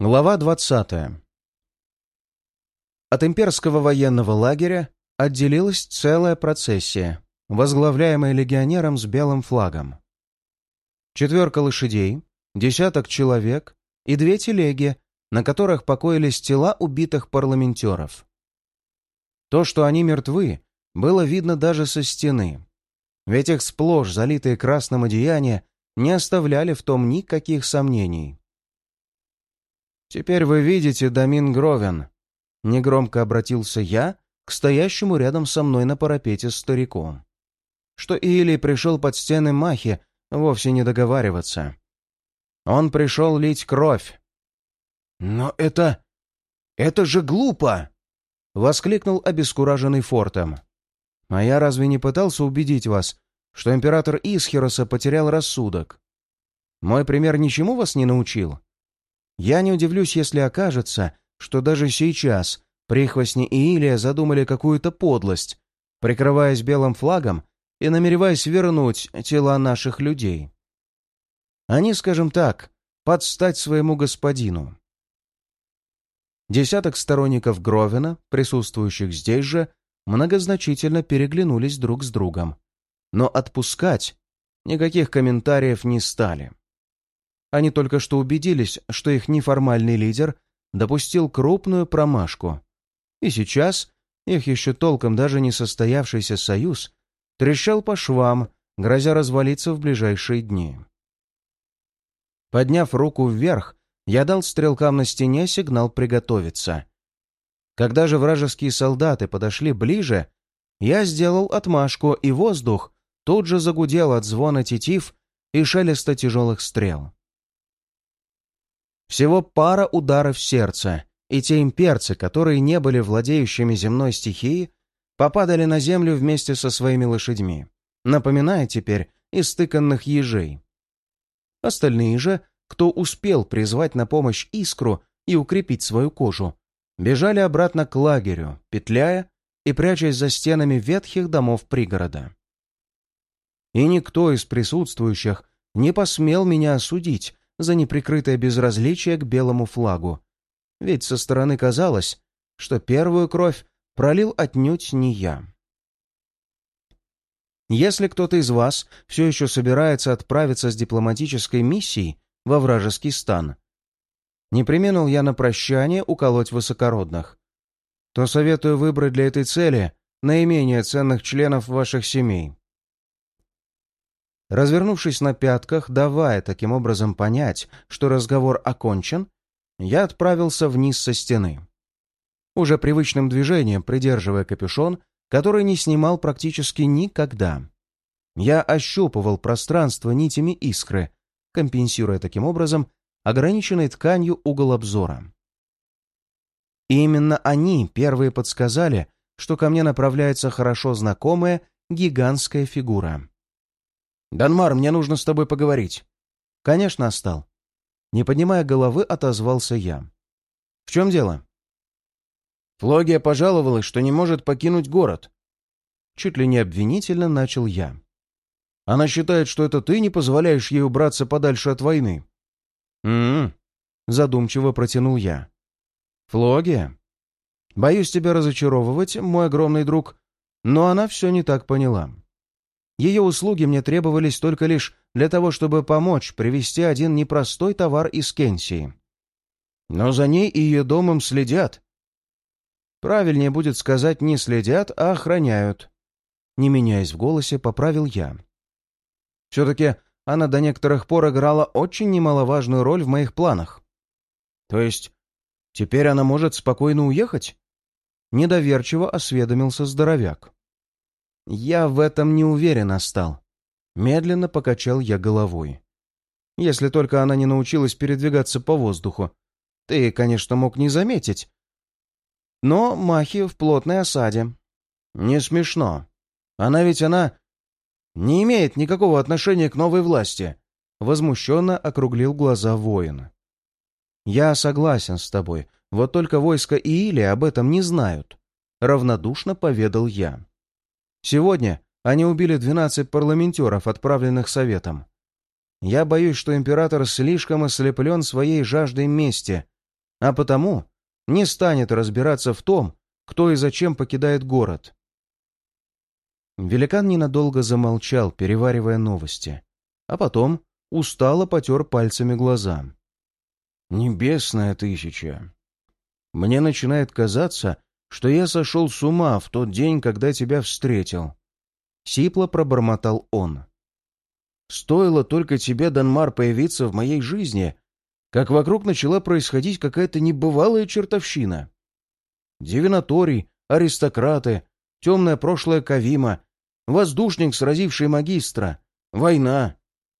Глава 20. От имперского военного лагеря отделилась целая процессия, возглавляемая легионером с белым флагом. Четверка лошадей, десяток человек и две телеги, на которых покоились тела убитых парламентеров. То, что они мертвы, было видно даже со стены, ведь их сплошь залитые красным одеяния не оставляли в том никаких сомнений. «Теперь вы видите Дамин Гровен», — негромко обратился я к стоящему рядом со мной на парапете старику. Что Или пришел под стены Махи вовсе не договариваться. Он пришел лить кровь. «Но это... это же глупо!» — воскликнул обескураженный Фортом. «А я разве не пытался убедить вас, что император Исхироса потерял рассудок? Мой пример ничему вас не научил?» Я не удивлюсь, если окажется, что даже сейчас прихвостни Иилия задумали какую-то подлость, прикрываясь белым флагом и намереваясь вернуть тела наших людей. Они, скажем так, подстать своему господину. Десяток сторонников Гровена, присутствующих здесь же, многозначительно переглянулись друг с другом. Но отпускать никаких комментариев не стали. Они только что убедились, что их неформальный лидер допустил крупную промашку. И сейчас их еще толком даже не состоявшийся союз трещал по швам, грозя развалиться в ближайшие дни. Подняв руку вверх, я дал стрелкам на стене сигнал приготовиться. Когда же вражеские солдаты подошли ближе, я сделал отмашку, и воздух тут же загудел от звона тетив и шелеста тяжелых стрел. Всего пара ударов сердца, и те имперцы, которые не были владеющими земной стихией, попадали на землю вместе со своими лошадьми, напоминая теперь истыканных ежей. Остальные же, кто успел призвать на помощь искру и укрепить свою кожу, бежали обратно к лагерю, петляя и прячась за стенами ветхих домов пригорода. И никто из присутствующих не посмел меня осудить за неприкрытое безразличие к белому флагу. Ведь со стороны казалось, что первую кровь пролил отнюдь не я. Если кто-то из вас все еще собирается отправиться с дипломатической миссией во вражеский стан, не применил я на прощание уколоть высокородных, то советую выбрать для этой цели наименее ценных членов ваших семей. Развернувшись на пятках, давая таким образом понять, что разговор окончен, я отправился вниз со стены. Уже привычным движением придерживая капюшон, который не снимал практически никогда. Я ощупывал пространство нитями искры, компенсируя таким образом ограниченной тканью угол обзора. И именно они первые подсказали, что ко мне направляется хорошо знакомая гигантская фигура. «Данмар, мне нужно с тобой поговорить». «Конечно, остал». Не поднимая головы, отозвался я. «В чем дело?» Флогия пожаловалась, что не может покинуть город. Чуть ли не обвинительно начал я. Она считает, что это ты не позволяешь ей убраться подальше от войны. «М-м-м», задумчиво протянул я. «Флогия? Боюсь тебя разочаровывать, мой огромный друг, но она все не так поняла. Ее услуги мне требовались только лишь для того, чтобы помочь привезти один непростой товар из Кенсии. Но за ней и ее домом следят. Правильнее будет сказать не следят, а охраняют. Не меняясь в голосе, поправил я. Все-таки она до некоторых пор играла очень немаловажную роль в моих планах. То есть теперь она может спокойно уехать? Недоверчиво осведомился здоровяк. «Я в этом не уверен, Астал». Медленно покачал я головой. «Если только она не научилась передвигаться по воздуху. Ты, конечно, мог не заметить. Но Махи в плотной осаде. Не смешно. Она ведь она... не имеет никакого отношения к новой власти». Возмущенно округлил глаза воин. «Я согласен с тобой, вот только войска Иили об этом не знают», — равнодушно поведал я. Сегодня они убили 12 парламентеров, отправленных Советом. Я боюсь, что император слишком ослеплен своей жаждой мести, а потому не станет разбираться в том, кто и зачем покидает город. Великан ненадолго замолчал, переваривая новости, а потом устало потер пальцами глаза. «Небесная тысяча! Мне начинает казаться, что я сошел с ума в тот день, когда тебя встретил». Сипло пробормотал он. «Стоило только тебе, Данмар, появиться в моей жизни, как вокруг начала происходить какая-то небывалая чертовщина. Дивинаторий, аристократы, темное прошлое Кавима, воздушник, сразивший магистра, война,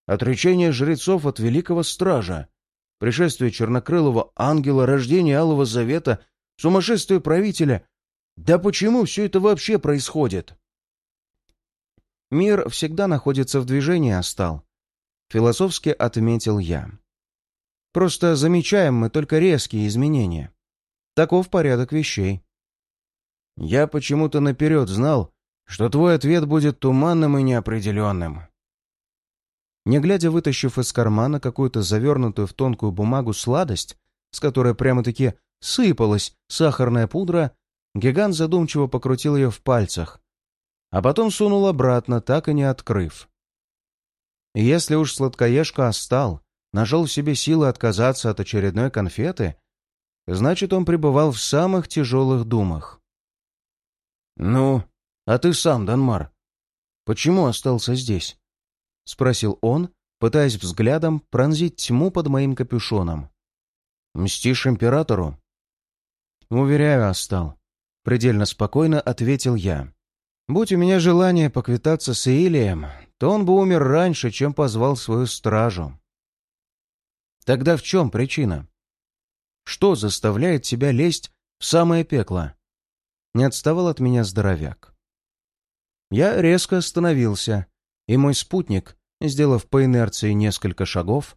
отречение жрецов от великого стража, пришествие чернокрылого ангела, рождение Алого Завета, сумасшествие правителя. Да почему все это вообще происходит? Мир всегда находится в движении, Астал. Философски отметил я. Просто замечаем мы только резкие изменения. Таков порядок вещей. Я почему-то наперед знал, что твой ответ будет туманным и неопределенным. Не глядя, вытащив из кармана какую-то завернутую в тонкую бумагу сладость, с которой прямо-таки сыпалась сахарная пудра, гигант задумчиво покрутил ее в пальцах, а потом сунул обратно, так и не открыв. если уж сладкоежка остал, нашел в себе силы отказаться от очередной конфеты, значит, он пребывал в самых тяжелых думах. «Ну, а ты сам, Данмар, почему остался здесь?» — спросил он, пытаясь взглядом пронзить тьму под моим капюшоном. «Мстишь императору?» «Уверяю, остал», — предельно спокойно ответил я. «Будь у меня желание поквитаться с Илием, то он бы умер раньше, чем позвал свою стражу. Тогда в чем причина? Что заставляет тебя лезть в самое пекло? Не отставал от меня здоровяк. Я резко остановился, и мой спутник, сделав по инерции несколько шагов,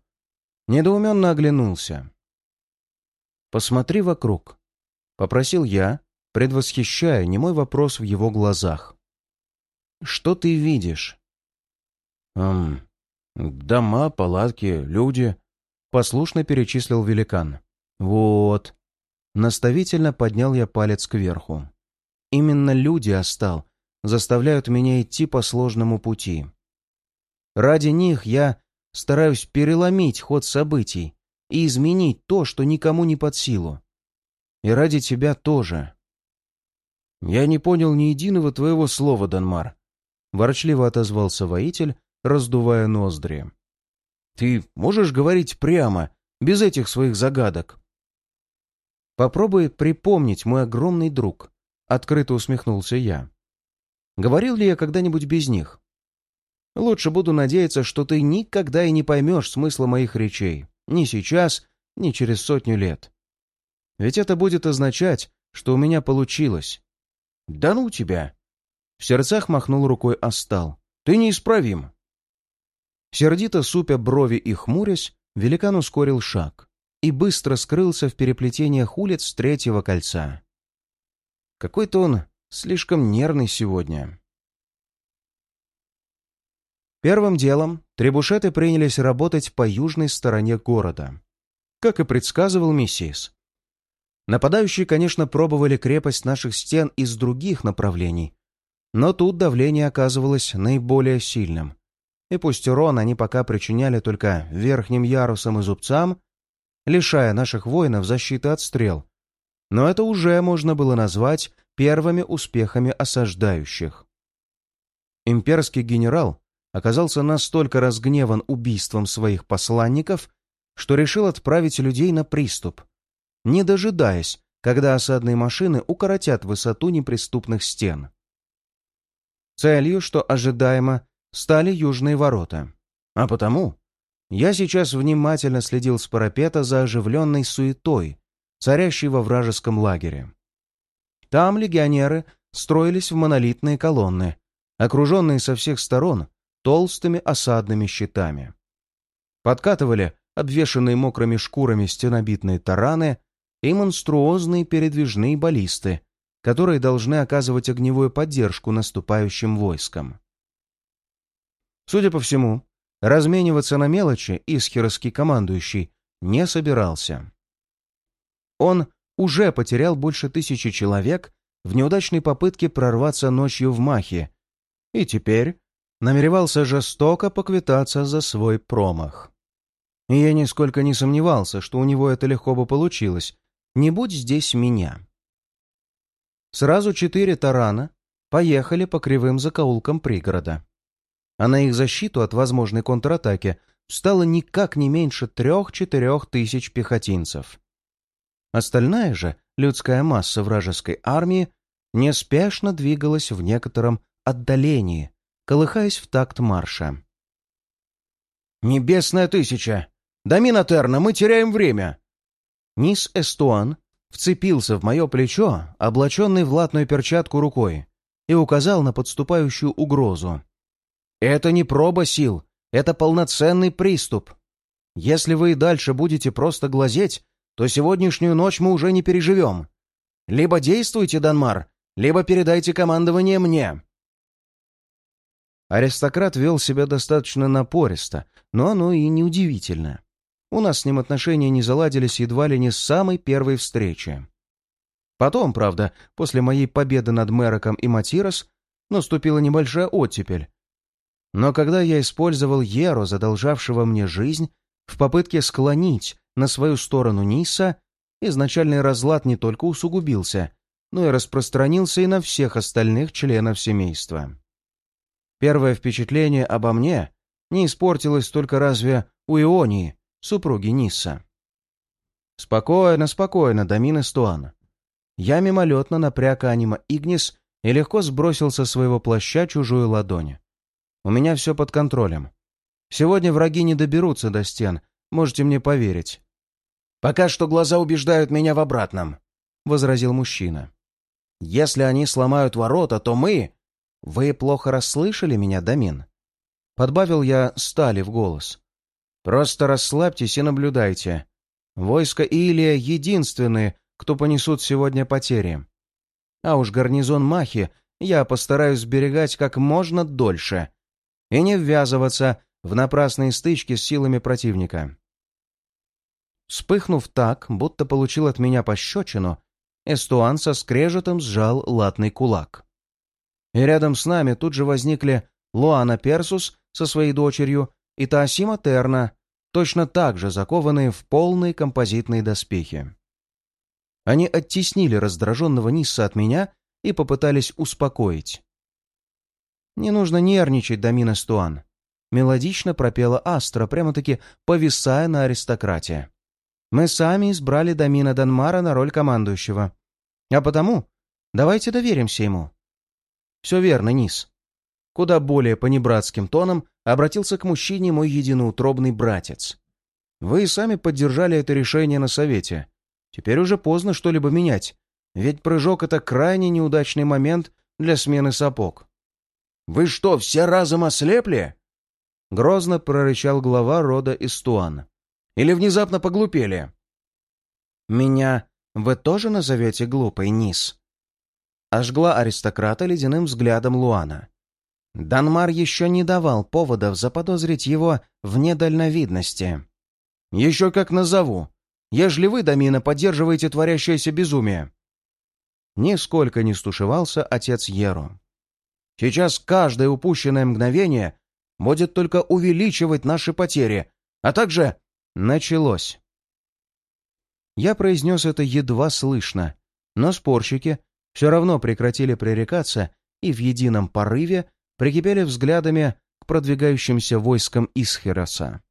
недоуменно оглянулся. «Посмотри вокруг», — попросил я, предвосхищая немой вопрос в его глазах. «Что ты видишь?» «Эм, дома, палатки, люди», Послушно перечислил великан. «Вот». Наставительно поднял я палец кверху. «Именно люди, Остал, заставляют меня идти по сложному пути. Ради них я стараюсь переломить ход событий и изменить то, что никому не под силу. И ради тебя тоже». «Я не понял ни единого твоего слова, Данмар», — ворчливо отозвался воитель, раздувая ноздри. Ты можешь говорить прямо, без этих своих загадок?» «Попробуй припомнить, мой огромный друг», — открыто усмехнулся я. «Говорил ли я когда-нибудь без них? Лучше буду надеяться, что ты никогда и не поймешь смысла моих речей, ни сейчас, ни через сотню лет. Ведь это будет означать, что у меня получилось». «Да ну тебя!» В сердцах махнул рукой Остал. «Ты неисправим!» Сердито супя брови и хмурясь, великан ускорил шаг и быстро скрылся в переплетениях улиц третьего кольца. Какой-то он слишком нервный сегодня. Первым делом требушеты принялись работать по южной стороне города, как и предсказывал миссис. Нападающие, конечно, пробовали крепость наших стен из других направлений, но тут давление оказывалось наиболее сильным — и пусть урон они пока причиняли только верхним ярусам и зубцам, лишая наших воинов защиты от стрел, но это уже можно было назвать первыми успехами осаждающих. Имперский генерал оказался настолько разгневан убийством своих посланников, что решил отправить людей на приступ, не дожидаясь, когда осадные машины укоротят высоту неприступных стен. Целью, что ожидаемо, стали южные ворота. А потому я сейчас внимательно следил с парапета за оживленной суетой, царящей во вражеском лагере. Там легионеры строились в монолитные колонны, окруженные со всех сторон толстыми осадными щитами. Подкатывали обвешанные мокрыми шкурами стенобитные тараны и монструозные передвижные баллисты, которые должны оказывать огневую поддержку наступающим войскам. Судя по всему, размениваться на мелочи Исхеровский командующий не собирался. Он уже потерял больше тысячи человек в неудачной попытке прорваться ночью в Махе и теперь намеревался жестоко поквитаться за свой промах. И я нисколько не сомневался, что у него это легко бы получилось, не будь здесь меня. Сразу четыре тарана поехали по кривым закоулкам пригорода. А на их защиту от возможной контратаки встало никак не меньше трех-четырех тысяч пехотинцев. Остальная же людская масса вражеской армии неспешно двигалась в некотором отдалении, колыхаясь в такт марша. «Небесная тысяча! Домина Терна, мы теряем время!» Низ Эстуан вцепился в мое плечо, облаченный в латную перчатку рукой, и указал на подступающую угрозу. «Это не проба сил, это полноценный приступ. Если вы и дальше будете просто глазеть, то сегодняшнюю ночь мы уже не переживем. Либо действуйте, Данмар, либо передайте командование мне». Аристократ вел себя достаточно напористо, но оно и неудивительно. У нас с ним отношения не заладились едва ли не с самой первой встречи. Потом, правда, после моей победы над Мероком и Матирос, наступила небольшая оттепель. Но когда я использовал Еру, задолжавшего мне жизнь, в попытке склонить на свою сторону Ниса, изначальный разлад не только усугубился, но и распространился и на всех остальных членов семейства. Первое впечатление обо мне не испортилось только разве у Ионии, супруги Нисса. Спокойно, спокойно, Дамин Эстуан. Я мимолетно напряг анима Игнис и легко сбросил со своего плаща чужую ладонь. У меня все под контролем. Сегодня враги не доберутся до стен, можете мне поверить. «Пока что глаза убеждают меня в обратном», — возразил мужчина. «Если они сломают ворота, то мы, «Вы плохо расслышали меня, Дамин?» Подбавил я стали в голос. «Просто расслабьтесь и наблюдайте. Войско Илия единственные, кто понесут сегодня потери. А уж гарнизон Махи я постараюсь сберегать как можно дольше и не ввязываться в напрасные стычки с силами противника». Вспыхнув так, будто получил от меня пощечину, Эстуан со скрежетом сжал латный кулак. И рядом с нами тут же возникли Луана Персус со своей дочерью и Таосима Терна, точно так же закованные в полные композитные доспехи. Они оттеснили раздраженного Нисса от меня и попытались успокоить. «Не нужно нервничать, Дамина Стуан», — мелодично пропела Астра, прямо-таки повисая на аристократе. «Мы сами избрали Дамина Данмара на роль командующего. А потому давайте доверимся ему. «Все верно, Низ». Куда более понебратским тоном обратился к мужчине мой единоутробный братец. «Вы сами поддержали это решение на совете. Теперь уже поздно что-либо менять, ведь прыжок — это крайне неудачный момент для смены сапог». «Вы что, все разом ослепли?» Грозно прорычал глава рода Истуан. «Или внезапно поглупели?» «Меня вы тоже назовете глупой, Низ?» ожгла аристократа ледяным взглядом Луана. Данмар еще не давал поводов заподозрить его в недальновидности. «Еще как назову, ежели вы, Дамина, поддерживаете творящееся безумие». Нисколько не стушевался отец Еру. «Сейчас каждое упущенное мгновение будет только увеличивать наши потери, а также началось». Я произнес это едва слышно, но спорщики все равно прекратили пререкаться и в едином порыве прикипели взглядами к продвигающимся войскам Исхероса.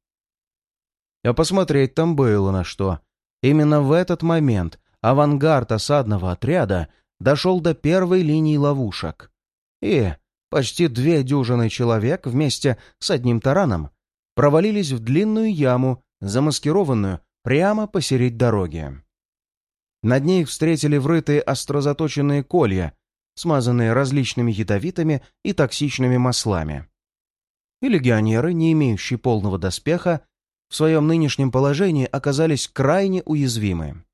А посмотреть там было на что. Именно в этот момент авангард осадного отряда дошел до первой линии ловушек. И почти две дюжины человек вместе с одним тараном провалились в длинную яму, замаскированную прямо посередь дороги. Над ней встретили врытые острозаточенные колья, смазанные различными ядовитыми и токсичными маслами. И легионеры, не имеющие полного доспеха, в своем нынешнем положении оказались крайне уязвимы.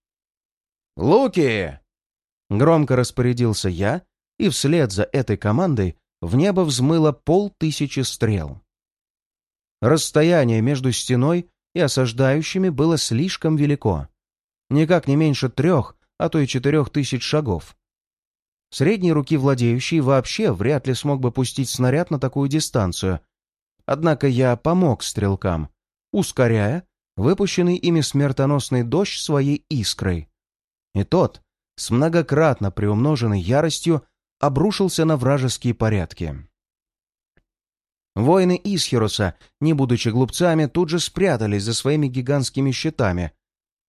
«Луки!» — громко распорядился я, и вслед за этой командой в небо взмыло полтысячи стрел. Расстояние между стеной и осаждающими было слишком велико, никак не меньше трех, а то и четырех тысяч шагов. Средней руки владеющий вообще вряд ли смог бы пустить снаряд на такую дистанцию. Однако я помог стрелкам, ускоряя выпущенный ими смертоносный дождь своей искрой. И тот, с многократно приумноженной яростью, обрушился на вражеские порядки. Воины Исхируса, не будучи глупцами, тут же спрятались за своими гигантскими щитами,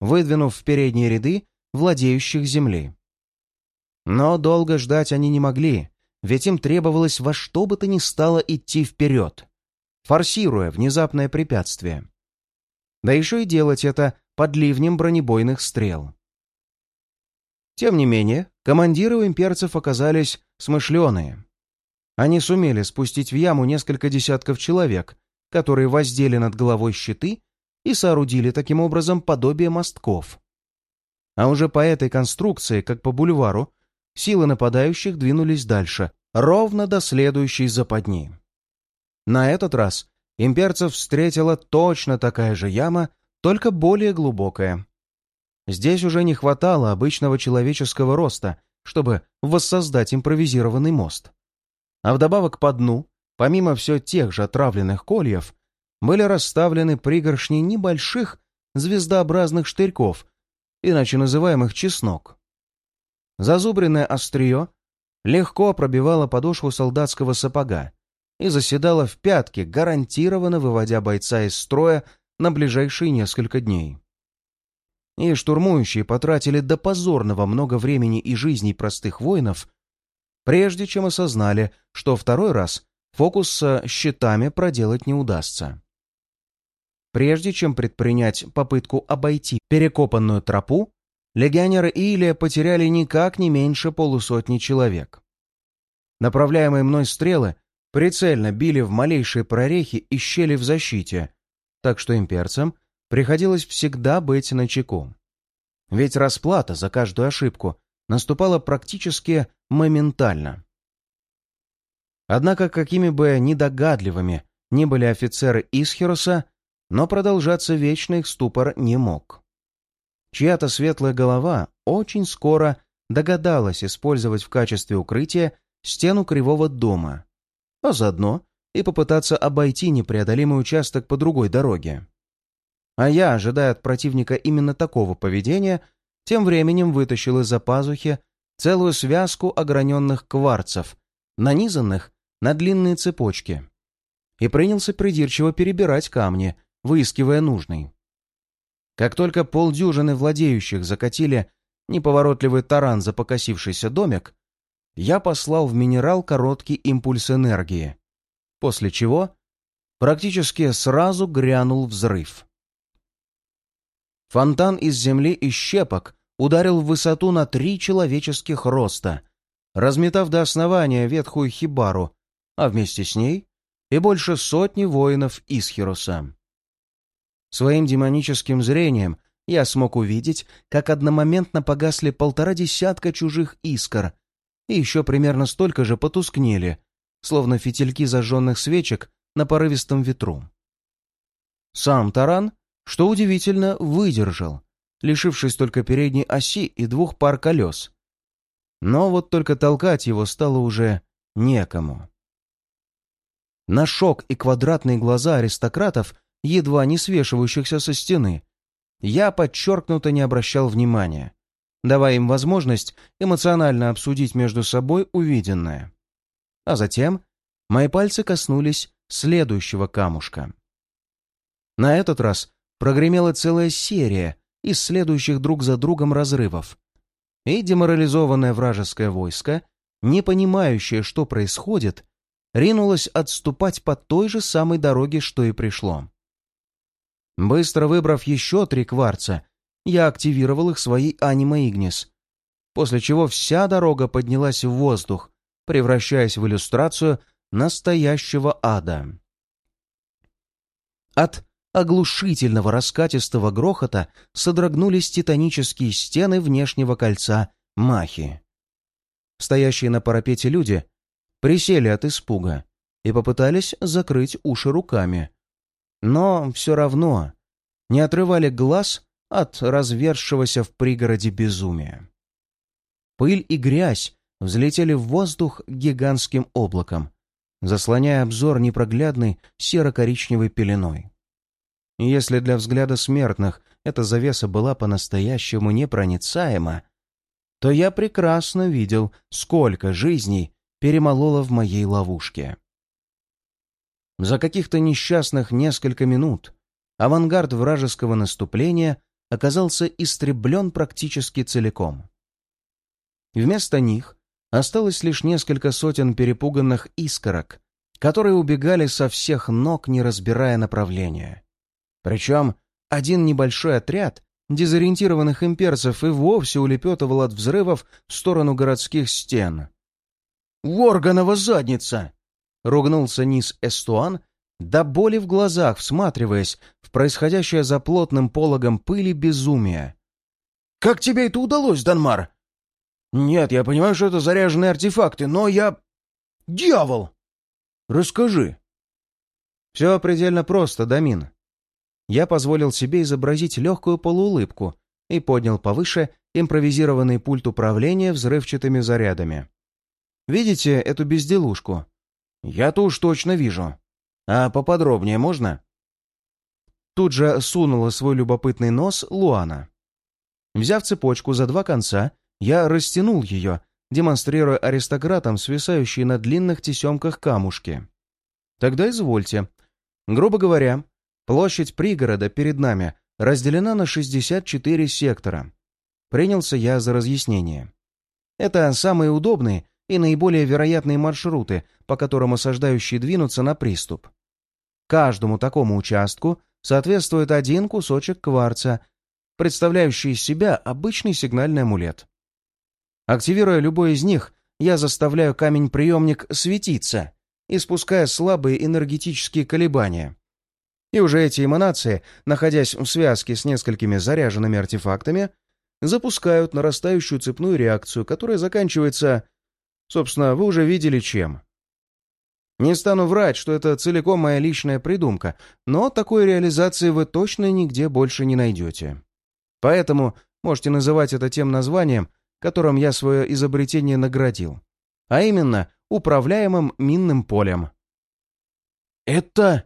выдвинув в передние ряды владеющих земли. Но долго ждать они не могли, ведь им требовалось во что бы то ни стало идти вперед, форсируя внезапное препятствие. Да еще и делать это под ливнем бронебойных стрел. Тем не менее, командиры у имперцев оказались смышленые. Они сумели спустить в яму несколько десятков человек, которые воздели над головой щиты и соорудили таким образом подобие мостков. А уже по этой конструкции, как по бульвару, силы нападающих двинулись дальше, ровно до следующей западни. На этот раз имперцев встретила точно такая же яма, только более глубокая. Здесь уже не хватало обычного человеческого роста, чтобы воссоздать импровизированный мост. А вдобавок по дну, помимо все тех же отравленных кольев, были расставлены пригоршни небольших звездообразных штырьков, иначе называемых чеснок. Зазубренное острие легко пробивало подошву солдатского сапога и заседало в пятке, гарантированно выводя бойца из строя на ближайшие несколько дней. И штурмующие потратили до позорного много времени и жизней простых воинов, прежде чем осознали, что второй раз фокус с щитами проделать не удастся. Прежде чем предпринять попытку обойти перекопанную тропу, легионеры Илия потеряли никак не меньше полусотни человек. Направляемые мной стрелы прицельно били в малейшие прорехи и щели в защите, так что имперцам приходилось всегда быть начеку. Ведь расплата за каждую ошибку наступала практически моментально. Однако, какими бы недогадливыми ни были офицеры Исхироса, но продолжаться вечно их ступор не мог. Чья-то светлая голова очень скоро догадалась использовать в качестве укрытия стену кривого дома, а заодно и попытаться обойти непреодолимый участок по другой дороге. А я, ожидая от противника именно такого поведения, тем временем вытащил из-за пазухи целую связку ограненных кварцев, нанизанных на длинные цепочки, и принялся придирчиво перебирать камни, выискивая нужный. Как только полдюжины владеющих закатили неповоротливый таран за покосившийся домик, я послал в минерал короткий импульс энергии, после чего практически сразу грянул взрыв. Фонтан из земли и щепок ударил в высоту на три человеческих роста, разметав до основания ветхую хибару, а вместе с ней и больше сотни воинов Исхироса. Своим демоническим зрением я смог увидеть, как одномоментно погасли полтора десятка чужих искр, и еще примерно столько же потускнели, словно фитильки зажженных свечек на порывистом ветру. Сам таран, что удивительно, выдержал, лишившись только передней оси и двух пар колес. Но вот только толкать его стало уже некому. На шок и квадратные глаза аристократов едва не свешивающихся со стены, я подчеркнуто не обращал внимания, давая им возможность эмоционально обсудить между собой увиденное. А затем мои пальцы коснулись следующего камушка. На этот раз прогремела целая серия из следующих друг за другом разрывов, и деморализованное вражеское войско, не понимающее, что происходит, ринулось отступать по той же самой дороге, что и пришло. Быстро выбрав еще три кварца, я активировал их своей анима Игнис, после чего вся дорога поднялась в воздух, превращаясь в иллюстрацию настоящего ада. От оглушительного раскатистого грохота содрогнулись титанические стены внешнего кольца Махи. Стоящие на парапете люди присели от испуга и попытались закрыть уши руками, но все равно не отрывали глаз от разверзшегося в пригороде безумия. Пыль и грязь взлетели в воздух гигантским облаком, заслоняя обзор непроглядной серо-коричневой пеленой. Если для взгляда смертных эта завеса была по-настоящему непроницаема, то я прекрасно видел, сколько жизней перемололо в моей ловушке. За каких-то несчастных несколько минут авангард вражеского наступления оказался истреблен практически целиком. Вместо них осталось лишь несколько сотен перепуганных искорок, которые убегали со всех ног, не разбирая направления. Причем один небольшой отряд дезориентированных имперцев и вовсе улепетывал от взрывов в сторону городских стен. «Ворганова задница!» — ругнулся низ Эстуан, до боли в глазах, всматриваясь в происходящее за плотным пологом пыли безумие. «Как тебе это удалось, Данмар?» «Нет, я понимаю, что это заряженные артефакты, но я... Дьявол!» «Расскажи». «Все предельно просто, Дамин». Я позволил себе изобразить легкую полуулыбку и поднял повыше импровизированный пульт управления взрывчатыми зарядами. «Видите эту безделушку?» «Я-то уж точно вижу. А поподробнее можно?» Тут же сунула свой любопытный нос Луана. Взяв цепочку за два конца, я растянул ее, демонстрируя аристократам свисающие на длинных тесемках камушки. Тогда извольте. Грубо говоря, площадь пригорода перед нами разделена на 64 сектора. Принялся я за разъяснение. Это самые удобные и наиболее вероятные маршруты, по которым осаждающие двинутся на приступ. Каждому такому участку соответствует один кусочек кварца, представляющий из себя обычный сигнальный амулет. Активируя любой из них, я заставляю камень-приемник светиться, испуская слабые энергетические колебания. И уже эти эманации, находясь в связке с несколькими заряженными артефактами, запускают нарастающую цепную реакцию, которая заканчивается... Собственно, вы уже видели чем. Не стану врать, что это целиком моя личная придумка, но такой реализации вы точно нигде больше не найдете. Поэтому можете называть это тем названием, которым я свое изобретение наградил, а именно управляемым минным полем. «Это...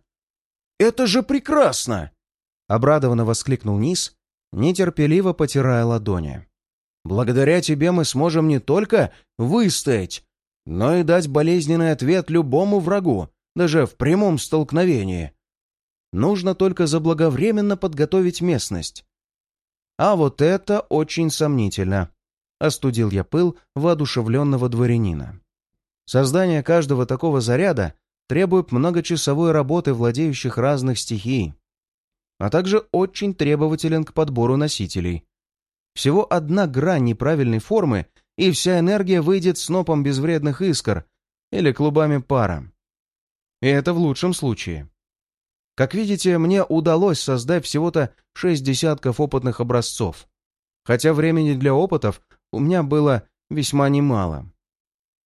это же прекрасно!» — обрадованно воскликнул Низ, нетерпеливо потирая ладони. «Благодаря тебе мы сможем не только выстоять, но и дать болезненный ответ любому врагу, даже в прямом столкновении. Нужно только заблаговременно подготовить местность. А вот это очень сомнительно остудил я пыл воодушевленного дворянина. Создание каждого такого заряда требует многочасовой работы владеющих разных стихий, а также очень требователен к подбору носителей. Всего одна грань неправильной формы, и вся энергия выйдет снопом безвредных искр или клубами пара. И это в лучшем случае. Как видите, мне удалось создать всего-то шесть десятков опытных образцов. Хотя времени для опытов у меня было весьма немало.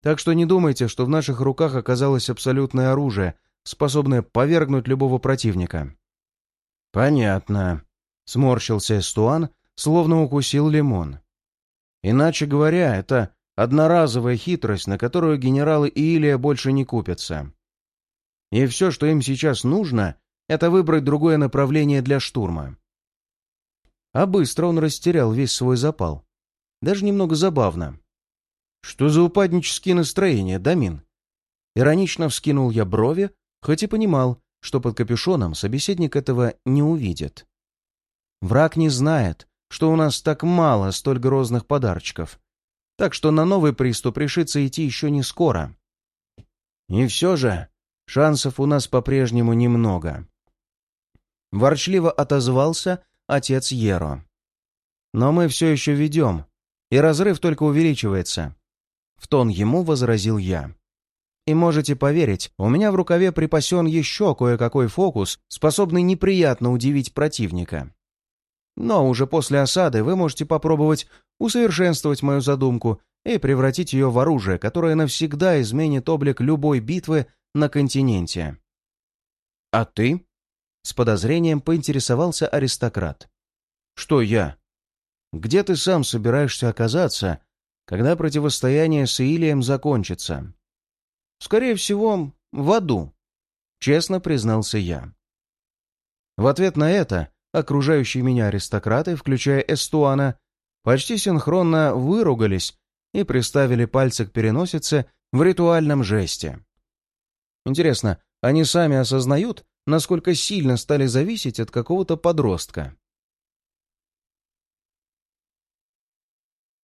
Так что не думайте, что в наших руках оказалось абсолютное оружие, способное повергнуть любого противника. «Понятно», — сморщился Эстуан, словно укусил лимон. «Иначе говоря, это одноразовая хитрость, на которую генералы Иилия больше не купятся. И все, что им сейчас нужно, это выбрать другое направление для штурма». А быстро он растерял весь свой запал. Даже немного забавно. «Что за упаднические настроения, Дамин?» Иронично вскинул я брови, хоть и понимал, что под капюшоном собеседник этого не увидит. Враг не знает, что у нас так мало столь грозных подарочков, так что на новый приступ решится идти еще не скоро. И все же шансов у нас по-прежнему немного. Ворчливо отозвался отец Еро. Но мы все еще ведем, и разрыв только увеличивается. В тон ему возразил я. И можете поверить, у меня в рукаве припасен еще кое-какой фокус, способный неприятно удивить противника. Но уже после осады вы можете попробовать усовершенствовать мою задумку и превратить ее в оружие, которое навсегда изменит облик любой битвы на континенте. «А ты?» — с подозрением поинтересовался аристократ. «Что я?» «Где ты сам собираешься оказаться, когда противостояние с Илием закончится?» «Скорее всего, в аду», — честно признался я. В ответ на это окружающие меня аристократы, включая Эстуана, почти синхронно выругались и приставили пальцы к переносице в ритуальном жесте. Интересно, они сами осознают, насколько сильно стали зависеть от какого-то подростка?